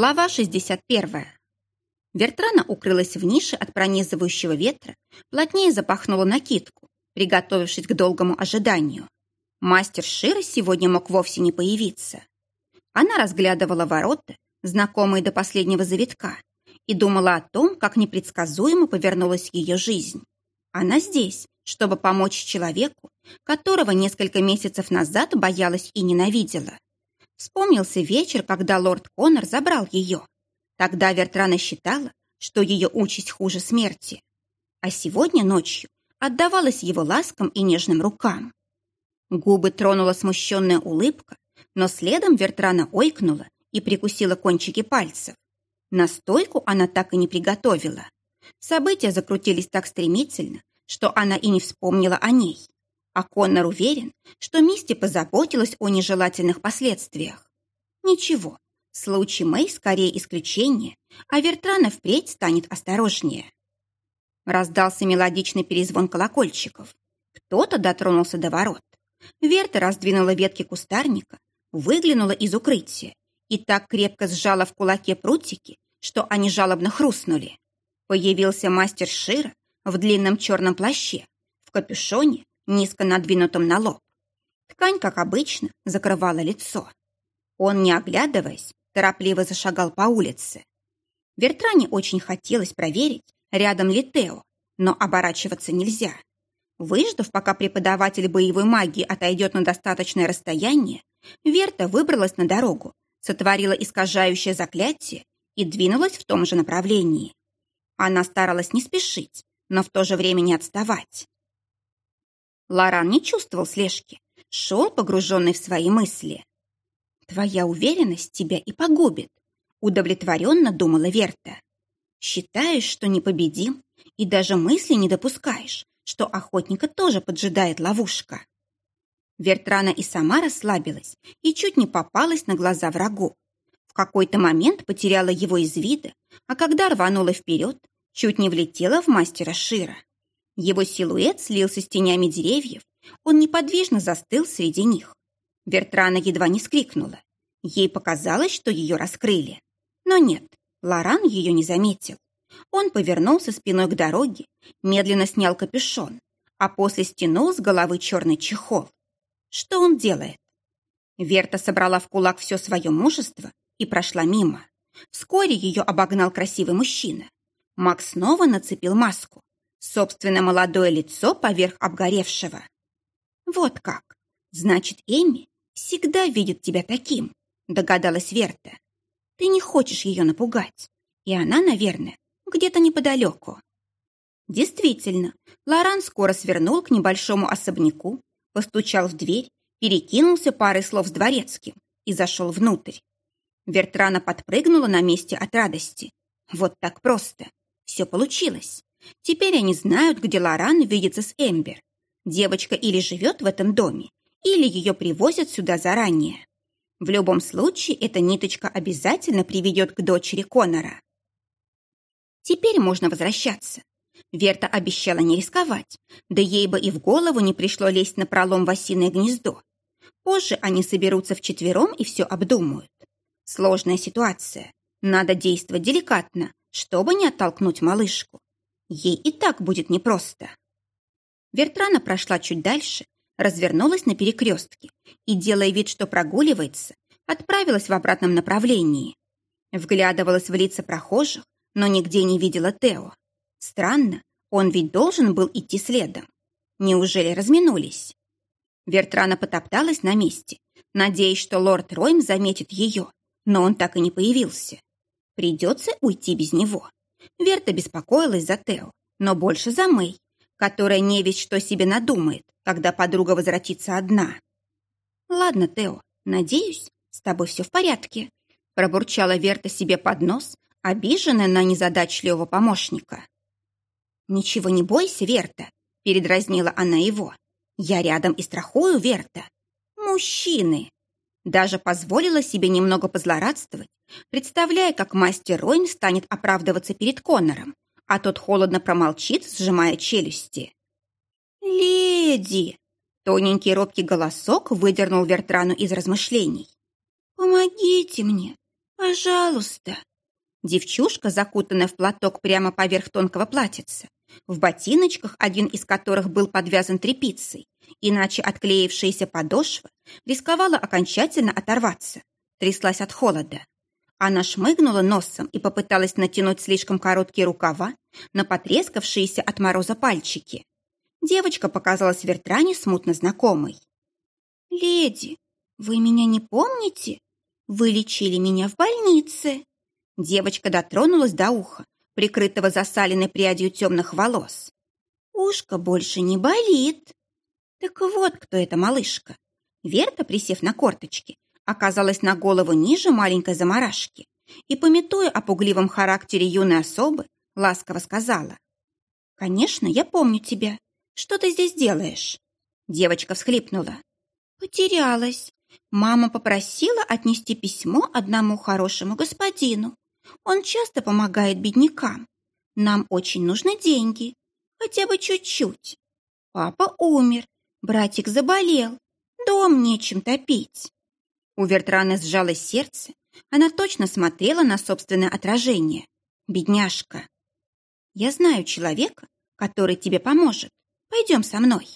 Глава 61. Вертрана укрылась в нише от пронизывающего ветра, плотнее запахнула накидку, приготовившись к долгому ожиданию. Мастер Шира сегодня мог вовсе не появиться. Она разглядывала ворота, знакомые до последнего завитка, и думала о том, как непредсказуемо повернулась ее жизнь. Она здесь, чтобы помочь человеку, которого несколько месяцев назад боялась и ненавидела. Вспомнился вечер, когда лорд Коннор забрал ее. Тогда Вертрана считала, что ее участь хуже смерти. А сегодня ночью отдавалась его ласкам и нежным рукам. Губы тронула смущенная улыбка, но следом Вертрана ойкнула и прикусила кончики пальцев. Настойку она так и не приготовила. События закрутились так стремительно, что она и не вспомнила о ней. А Коннор уверен, что Мисти позаботилась о нежелательных последствиях. Ничего, случай Мэй скорее исключение, а Вертрана впредь станет осторожнее. Раздался мелодичный перезвон колокольчиков. Кто-то дотронулся до ворот. Верта раздвинула ветки кустарника, выглянула из укрытия и так крепко сжала в кулаке прутики, что они жалобно хрустнули. Появился мастер Шира в длинном черном плаще, в капюшоне низко надвинутым на лоб. Ткань, как обычно, закрывала лицо. Он, не оглядываясь, торопливо зашагал по улице. Вертране очень хотелось проверить, рядом ли Тео, но оборачиваться нельзя. Выждав, пока преподаватель боевой магии отойдет на достаточное расстояние, Верта выбралась на дорогу, сотворила искажающее заклятие и двинулась в том же направлении. Она старалась не спешить, но в то же время не отставать. Лоран не чувствовал слежки, шел погруженный в свои мысли. «Твоя уверенность тебя и погубит», — удовлетворенно думала Верта. «Считаешь, что непобедим, и даже мысли не допускаешь, что охотника тоже поджидает ловушка». Вертрана и сама расслабилась и чуть не попалась на глаза врагу. В какой-то момент потеряла его из вида, а когда рванула вперед, чуть не влетела в мастера Шира. Его силуэт слился с тенями деревьев, он неподвижно застыл среди них. Вертрана едва не скрикнула. Ей показалось, что ее раскрыли. Но нет, Лоран ее не заметил. Он повернулся спиной к дороге, медленно снял капюшон, а после стянул с головы черный чехол. Что он делает? Верта собрала в кулак все свое мужество и прошла мимо. Вскоре ее обогнал красивый мужчина. Макс снова нацепил маску. Собственно, молодое лицо поверх обгоревшего. Вот как. Значит, Эми всегда видит тебя таким, догадалась Верта. Ты не хочешь ее напугать. И она, наверное, где-то неподалеку. Действительно, Лоран скоро свернул к небольшому особняку, постучал в дверь, перекинулся парой слов с дворецким и зашел внутрь. Вертрана подпрыгнула на месте от радости. Вот так просто. Все получилось. Теперь они знают, где Лоран видится с Эмбер. Девочка или живет в этом доме, или ее привозят сюда заранее. В любом случае, эта ниточка обязательно приведет к дочери Конора. Теперь можно возвращаться. Верта обещала не рисковать, да ей бы и в голову не пришло лезть на пролом в осиное гнездо. Позже они соберутся вчетвером и все обдумают. Сложная ситуация. Надо действовать деликатно, чтобы не оттолкнуть малышку. Ей и так будет непросто. Вертрана прошла чуть дальше, развернулась на перекрестке и, делая вид, что прогуливается, отправилась в обратном направлении. Вглядывалась в лица прохожих, но нигде не видела Тео. Странно, он ведь должен был идти следом. Неужели разминулись? Вертрана потопталась на месте, надеясь, что лорд Ройм заметит ее, но он так и не появился. Придется уйти без него. Верта беспокоилась за Тео, но больше за Мэй, которая не весь что себе надумает, когда подруга возвратится одна. «Ладно, Тео, надеюсь, с тобой все в порядке», пробурчала Верта себе под нос, обиженная на незадачливого помощника. «Ничего не бойся, Верта», — передразнила она его. «Я рядом и страхую, Верта. Мужчины!» Даже позволила себе немного позлорадствовать, представляя, как мастер Ройн станет оправдываться перед Коннором, а тот холодно промолчит, сжимая челюсти. «Леди!» Тоненький робкий голосок выдернул Вертрану из размышлений. «Помогите мне! «Пожалуйста». Девчушка, закутанная в платок прямо поверх тонкого платьица, в ботиночках, один из которых был подвязан тряпицей, иначе отклеившаяся подошва рисковала окончательно оторваться, тряслась от холода. Она шмыгнула носом и попыталась натянуть слишком короткие рукава на потрескавшиеся от мороза пальчики. Девочка показалась Вертране смутно знакомой. «Леди, вы меня не помните? Вы лечили меня в больнице». Девочка дотронулась до уха, прикрытого засаленной прядью темных волос. «Ушко больше не болит». Так вот кто эта малышка. Верта, присев на корточки, оказалась на голову ниже маленькой заморашки и, пометуя о пугливом характере юной особы, ласково сказала. «Конечно, я помню тебя. Что ты здесь делаешь?» Девочка всхлипнула. «Потерялась. Мама попросила отнести письмо одному хорошему господину. Он часто помогает беднякам. Нам очень нужны деньги. Хотя бы чуть-чуть. Папа умер, братик заболел, дом нечем топить. У Вертраны сжалось сердце. Она точно смотрела на собственное отражение. Бедняжка. Я знаю человека, который тебе поможет. Пойдем со мной.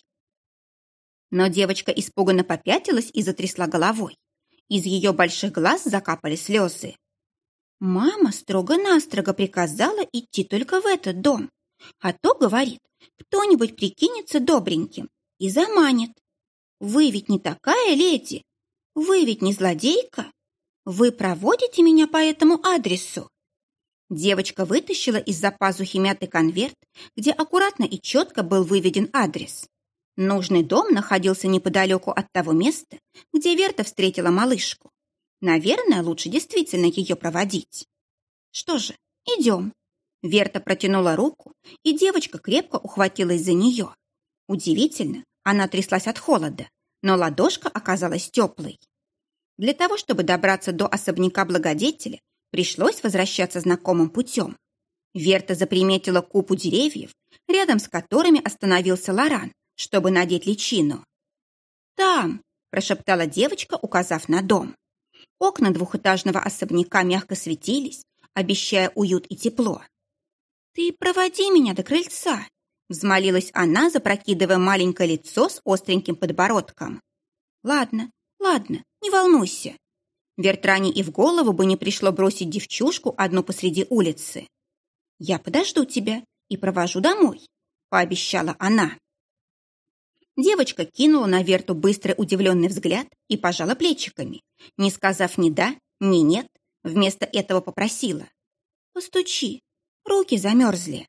Но девочка испуганно попятилась и затрясла головой. Из ее больших глаз закапали слезы. Мама строго-настрого приказала идти только в этот дом. А то, говорит, кто-нибудь прикинется добреньким и заманит. Вы ведь не такая леди, вы ведь не злодейка? Вы проводите меня по этому адресу?» Девочка вытащила из-за пазухи мятый конверт, где аккуратно и четко был выведен адрес. Нужный дом находился неподалеку от того места, где Верта встретила малышку. Наверное, лучше действительно ее проводить. Что же, идем. Верта протянула руку, и девочка крепко ухватилась за нее. Удивительно, она тряслась от холода, но ладошка оказалась теплой. Для того, чтобы добраться до особняка благодетеля, пришлось возвращаться знакомым путем. Верта заприметила купу деревьев, рядом с которыми остановился Лоран, чтобы надеть личину. «Там!» – прошептала девочка, указав на дом. Окна двухэтажного особняка мягко светились, обещая уют и тепло. «Ты проводи меня до крыльца!» Взмолилась она, запрокидывая маленькое лицо с остреньким подбородком. «Ладно, ладно, не волнуйся». Вертране и в голову бы не пришло бросить девчушку одну посреди улицы. «Я подожду тебя и провожу домой», — пообещала она. Девочка кинула на Верту быстрый удивленный взгляд и пожала плечиками, не сказав ни да, ни нет, вместо этого попросила. «Постучи, руки замерзли».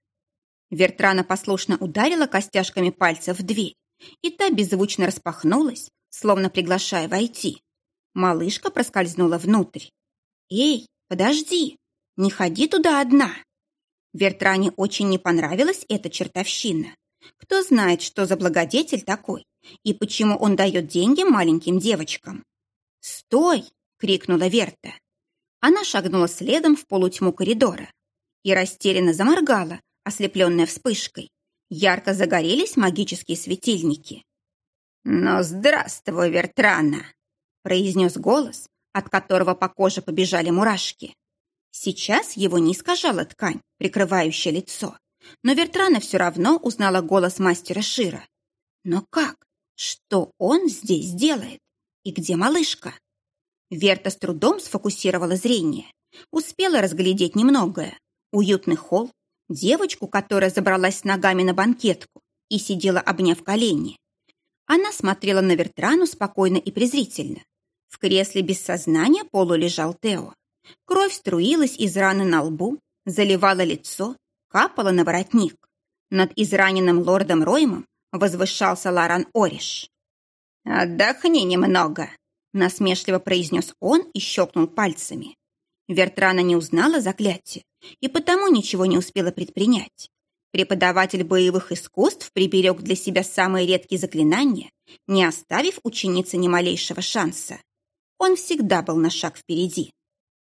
Вертрана послушно ударила костяшками пальцев в дверь, и та беззвучно распахнулась, словно приглашая войти. Малышка проскользнула внутрь. «Эй, подожди! Не ходи туда одна!» Вертране очень не понравилась эта чертовщина. Кто знает, что за благодетель такой и почему он дает деньги маленьким девочкам. «Стой!» — крикнула Верта. Она шагнула следом в полутьму коридора и растерянно заморгала, ослепленная вспышкой. Ярко загорелись магические светильники. «Ну, здравствуй, Вертрана!» произнес голос, от которого по коже побежали мурашки. Сейчас его не искажала ткань, прикрывающая лицо, но Вертрана все равно узнала голос мастера Шира. Но как? Что он здесь делает? И где малышка? Верта с трудом сфокусировала зрение. Успела разглядеть немногое. Уютный холл, девочку, которая забралась ногами на банкетку и сидела, обняв колени. Она смотрела на Вертрану спокойно и презрительно. В кресле без сознания полу лежал Тео. Кровь струилась из раны на лбу, заливала лицо, капала на воротник. Над израненным лордом Роймом возвышался Ларан Ориш. «Отдохни немного», — насмешливо произнес он и щелкнул пальцами. Вертрана не узнала заклятие и потому ничего не успела предпринять. Преподаватель боевых искусств приберег для себя самые редкие заклинания, не оставив ученице ни малейшего шанса. Он всегда был на шаг впереди.